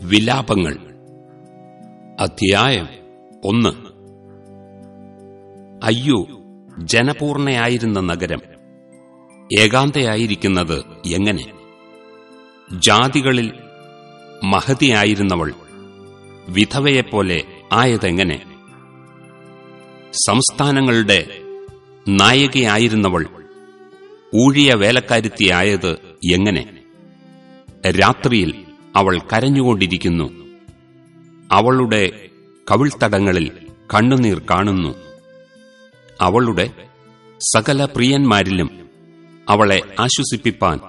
വിലാപങ്ങൾ. അധ്യായം ഒന്ന്. അയ്യോ ജനപൂർണയായിരുന്ന നഗരം. ഏകാന്തയായിരിക്കുന്നത് എങ്ങനെ? ജാതികളിൽ മഹതിയായിരുന്നവൾ വിധവയെപ്പോലെ ആയതെങ്ങനെ? സംസ്ഥാനങ്ങളുടെ നായികയായിരുന്നവൾ ഊഴിയ വേലക്കാരുത്തിയായത് എങ്ങനെ? രാത്രിയിൽ അവൾ കരഞ്ഞുകൊണ്ടിരിക്കുന്നു. അവളുടെ കവിൾത്തടങ്ങളിൽ കണ്ണുനീർ കാണുന്നു. അവളുടെ സകല പ്രിയന്മാരിലും അവളെ ആശ്വസിപ്പിപ്പാൻ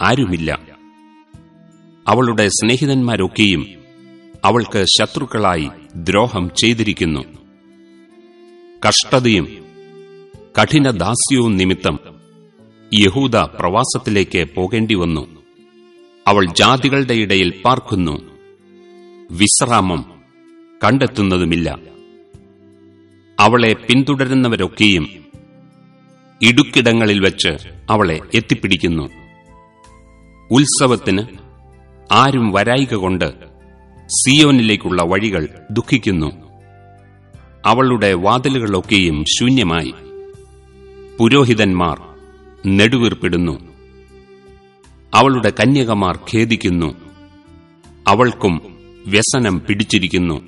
ആരുമില്ല. അവളുടെ സ്നേഹിതന്മാരൊക്കെയും അവൾക്ക് ശത്രുക്കളായി ദ്രോഹം ചെയ്തിരിക്കുന്നു. കഷ്ടതയും കഠിനദാസ്യവും നിമിത്തം യഹൂദ പ്രവാസത്തിലേക്ക് പോകേണ്ടി വന്നു അവൾ ജാതികളുടെ ഇടയിൽ പാർക്കുന്നു. വിശ്രാമം കണ്ടെത്തുന്നതുമില്ല. അവളെ പിന്തുടരുന്നവരൊക്കെയും ഇടുക്കിടങ്ങളിൽ വെച്ച് അവളെ എത്തിപ്പിടിക്കുന്നു. ഉത്സവത്തിന് ആരും വരായിക കൊണ്ട് സിയോനിലേക്കുള്ള വഴികൾ ദുഃഖിക്കുന്നു. അവളുടെ വാതിലുകളൊക്കെയും ശൂന്യമായി. പുരോഹിതന്മാർ നെടുവീർപ്പിടുന്നു. അവളുടെ കന്യകമാർ ഖേദിക്കുന്നു. അവൾക്കും വ്യസനം പിടിച്ചിരിക്കുന്നു.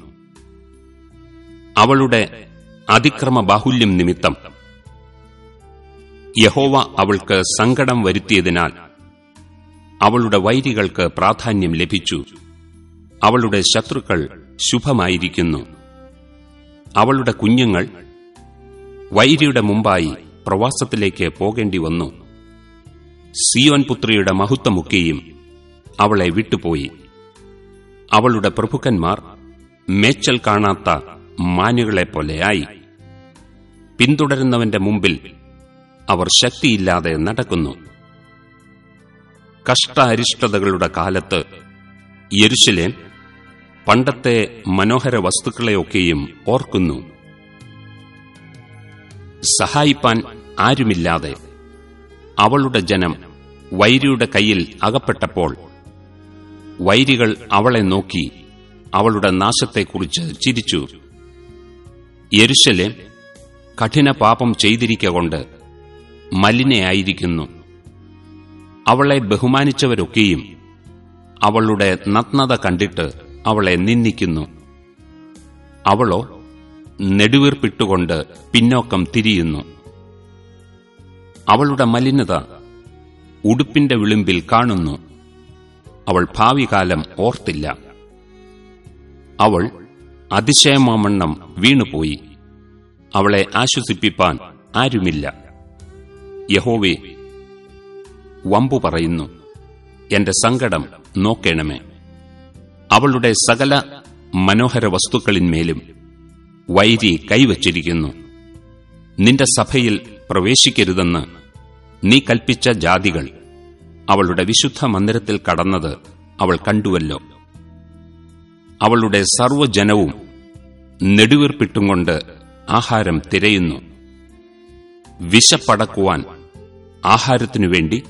അവളുടെ അതിക്രമ ബാഹുല്യം നിമിത്തം. യഹോവ അവൾക്ക് സങ്കടം വരുത്തിയതിനാൽ അവളുടെ വൈരികൾക്ക് പ്രാധാന്യം ലഭിച്ചു. അവളുടെ ശത്രുക്കൾ ശുഭമായിരിക്കുന്നു. അവളുടെ കുഞ്ഞുങ്ങൾ വൈരിയുടെ മുമ്പായി പ്രവാസത്തിലേക്ക് പോകേണ്ടി വന്നു. സിയോൻ പുത്രിയുടെ മഹത്വമൊക്കെയും അവളെ വിട്ടുപോയി. അവളുടെ പ്രഭുക്കന്മാർ മേച്ചൽ കാണാത്ത മാനുകളെപ്പോലെയായി. പിന്തുടരുന്നവന്റെ മുമ്പിൽ അവർ ശക്തിയില്ലാതെ നടക്കുന്നു. കഷ്ട അരിഷ്ടതകളുടെ കാലത്ത് യരുശലേം പണ്ടത്തെ മനോഹര വസ്തുക്കളെയൊക്കെയും ഓർക്കുന്നു. സഹായിപ്പാൻ ആരുമില്ലാതെ അവളുടെ ജനം വൈരിയുടെ കയ്യിൽ അകപ്പെട്ടപ്പോൾ വൈരികൾ അവളെ നോക്കി അവളുടെ നാശത്തെക്കുറിച്ച് ചിരിച്ചു. യരുശലെ കഠിന പാപം ചെയ്തിരിക്കൊണ്ട് മലിനയായിരിക്കുന്നു. അവളെ ബഹുമാനിച്ചവരൊക്കെയും അവളുടെ നഗ്നത കണ്ടിട്ട് അവളെ നിന്ദിക്കുന്നു. അവളോ നെടുവീർപ്പിട്ടുകൊണ്ട് പിന്നോക്കം തിരിയുന്നു. അവളുടെ മലിനത ഉടുപ്പിന്റെ വിളിമ്പിൽ കാണുന്നു. അവൾ ഭാവികാലം ഓർത്തില്ല. അവൾ അതിശയമാമണ്ണം വീണുപോയി. അവളെ ആശ്വസിപ്പിപ്പാൻ ആരുമില്ല. യഹോവേ വമ്പു പറയുന്നു എന്റെ സങ്കടം നോക്കേണമേ. അവളുടെ സകല മനോഹര വസ്തുക്കളിന്മേലും വൈരി കൈവച്ചിരിക്കുന്നു. നിന്റെ സഭയിൽ പ്രവേശിക്കരുതെന്ന് നീ കൽപ്പിച്ച ജാതികൾ അവളുടെ വിശുദ്ധ മന്ദിരത്തിൽ കടന്നത് അവൾ കണ്ടുവല്ലോ. അവളുടെ സർവജനവും നെടുവീർപ്പിട്ടും കൊണ്ട് ആഹാരം തിരയുന്നു. വിശപ്പടക്കുവാൻ ആഹാരത്തിനു വേണ്ടി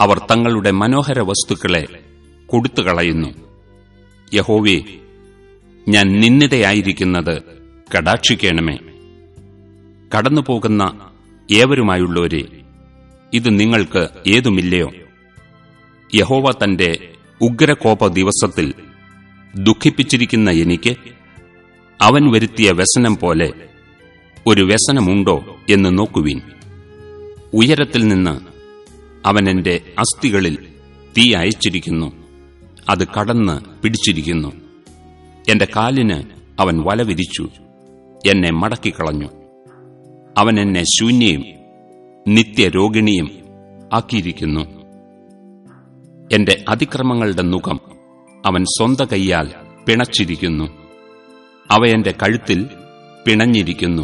അവർ തങ്ങളുടെ മനോഹര വസ്തുക്കളെ കൊടുത്തുകളയുന്നു യഹോവേ ഞാൻ നിന്ദിതയായിരിക്കുന്നത് കടാക്ഷിക്കണമേ. കടന്നുപോകുന്ന ഏവരുമായുള്ളവരെ ഇത് നിങ്ങൾക്ക് ഏതുമില്ലയോ? യഹോവ തന്റെ ഉഗ്രകോപ ദിവസത്തിൽ ദുഃഖിപ്പിച്ചിരിക്കുന്ന എനിക്ക് അവൻ വരുത്തിയ വ്യസനം പോലെ ഒരു വ്യസനമുണ്ടോ എന്ന് നോക്കുവീൻ. ഉയരത്തിൽ നിന്ന് അവൻ എന്റെ അസ്ഥികളിൽ തീ അയച്ചിരിക്കുന്നു അത് കടന്ന് പിടിച്ചിരിക്കുന്നു. എന്റെ കാലിന് അവൻ വലവിരിച്ചു എന്നെ മടക്കിക്കളഞ്ഞു. അവൻ എന്നെ ശൂന്യയും നിത്യരോഗിണിയും ആക്കിയിരിക്കുന്നു. എന്റെ അതിക്രമങ്ങളുടെ മുഖം അവൻ സ്വന്ത കൈയാൽ പിണച്ചിരിക്കുന്നു. അവ എന്റെ കഴുത്തിൽ പിണഞ്ഞിരിക്കുന്നു.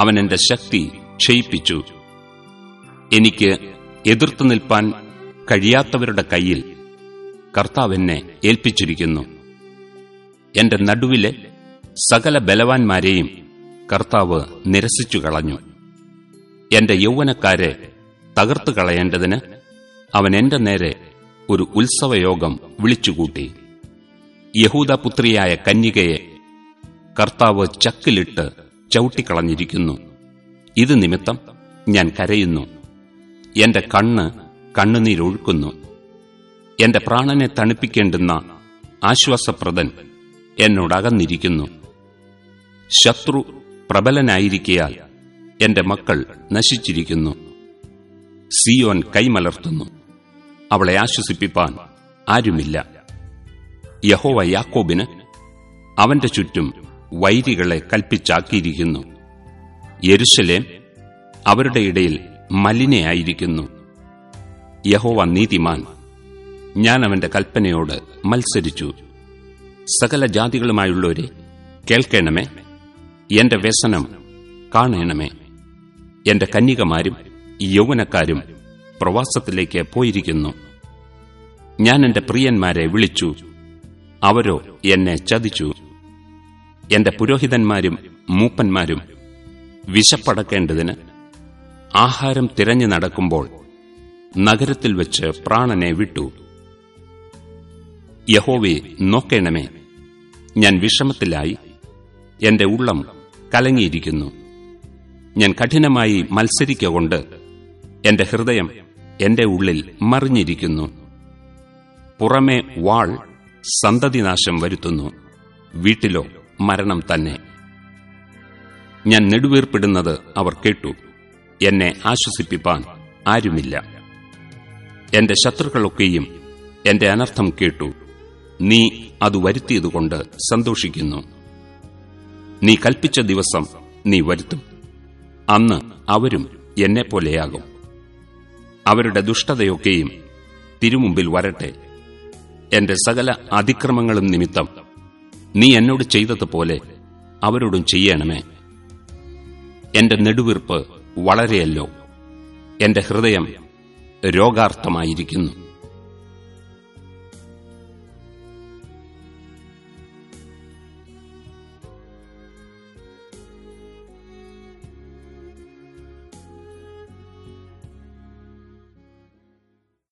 അവൻ എന്റെ ശക്തി ക്ഷയിപ്പിച്ചു. എനിക്ക് എതിർത്തു നിൽപ്പാൻ കഴിയാത്തവരുടെ കയ്യിൽ കർത്താവ് എന്നെ ഏൽപ്പിച്ചിരിക്കുന്നു. എന്റെ നടുവിലെ സകല ബലവാന്മാരെയും കർത്താവ് നിരസിച്ചു കളഞ്ഞു എന്റെ യൗവനക്കാരെ തകർത്തു കളയേണ്ടതിന് അവൻ എന്റെ നേരെ ഒരു ഉത്സവയോഗം വിളിച്ചുകൂട്ടി. യഹൂദപുത്രിയായ കന്യകയെ കർത്താവ് ചക്കിലിട്ട് ചവിട്ടിക്കളഞ്ഞിരിക്കുന്നു. ഇത് നിമിത്തം ഞാൻ കരയുന്നു. എന്റെ കണ്ണ് കണ്ണുനീരൊഴുക്കുന്നു എന്റെ പ്രാണനെ തണുപ്പിക്കേണ്ടുന്ന ആശ്വാസപ്രദൻ എന്നോടകന്നിരിക്കുന്നു ശത്രു പ്രബലനായിരിക്കയാൽ എന്റെ മക്കൾ നശിച്ചിരിക്കുന്നു. സിയോൻ കൈമലർത്തുന്നു. അവളെ ആശ്വസിപ്പിപ്പാൻ ആരുമില്ല. യഹോവ യാക്കോബിന് അവന്റെ ചുറ്റും വൈരികളെ കൽപ്പിച്ചാക്കിയിരിക്കുന്നു. യെരുശലേം അവരുടെ ഇടയിൽ മലിനയായിരിക്കുന്നു. യഹോവ നീതിമാൻ ഞാൻ അവന്റെ കൽപ്പനയോട് മത്സരിച്ചു. സകല ജാതികളുമായുള്ളവരെ കേൾക്കണമേ. എന്റെ വ്യസനം കാണണമേ. എന്റെ കന്യകമാരും യൗവനക്കാരും പ്രവാസത്തിലേക്ക് പോയിരിക്കുന്നു. ഞാൻ എന്റെ പ്രിയന്മാരെ വിളിച്ചു. അവരോ എന്നെ ചതിച്ചു. എന്റെ പുരോഹിതന്മാരും മൂപ്പന്മാരും വിശപ്പടക്കേണ്ടതിന് ആഹാരം തിരഞ്ഞു നടക്കുമ്പോൾ നഗരത്തിൽ വെച്ച് പ്രാണനെ വിട്ടു. യഹോവെ നോക്കേണമേ ഞാൻ വിഷമത്തിലായി. എന്റെ ഉള്ളം കലങ്ങിയിരിക്കുന്നു. ഞാൻ കഠിനമായി മത്സരിക്കൊണ്ട് എന്റെ ഹൃദയം എന്റെ ഉള്ളിൽ മറിഞ്ഞിരിക്കുന്നു. പുറമേ വാൾ സന്തതിനാശം വരുത്തുന്നു. വീട്ടിലോ മരണം തന്നെ. ഞാൻ നെടുവീർപ്പിടുന്നത് അവർ കേട്ടു. എന്നെ ആശ്വസിപ്പിപ്പാൻ ആരുമില്ല. എന്റെ ശത്രുക്കളൊക്കെയും എന്റെ അനർത്ഥം കേട്ടു. നീ അത് വരുത്തിയതുകൊണ്ട് സന്തോഷിക്കുന്നു. നീ കൽപ്പിച്ച ദിവസം നീ വരുത്തും. അന്ന് അവരും എന്നെപ്പോലെയാകും. അവരുടെ ദുഷ്ടതയൊക്കെയും തിരുമുമ്പിൽ വരട്ടെ. എന്റെ സകല അതിക്രമങ്ങളും നിമിത്തം നീ എന്നോട് ചെയ്തതുപോലെ അവരോടും ചെയ്യണമേ. എന്റെ നെടുവീർപ്പ് വളരെയല്ലോ. എന്റെ ഹൃദയം രോഗാർത്ഥമായിരിക്കുന്നു.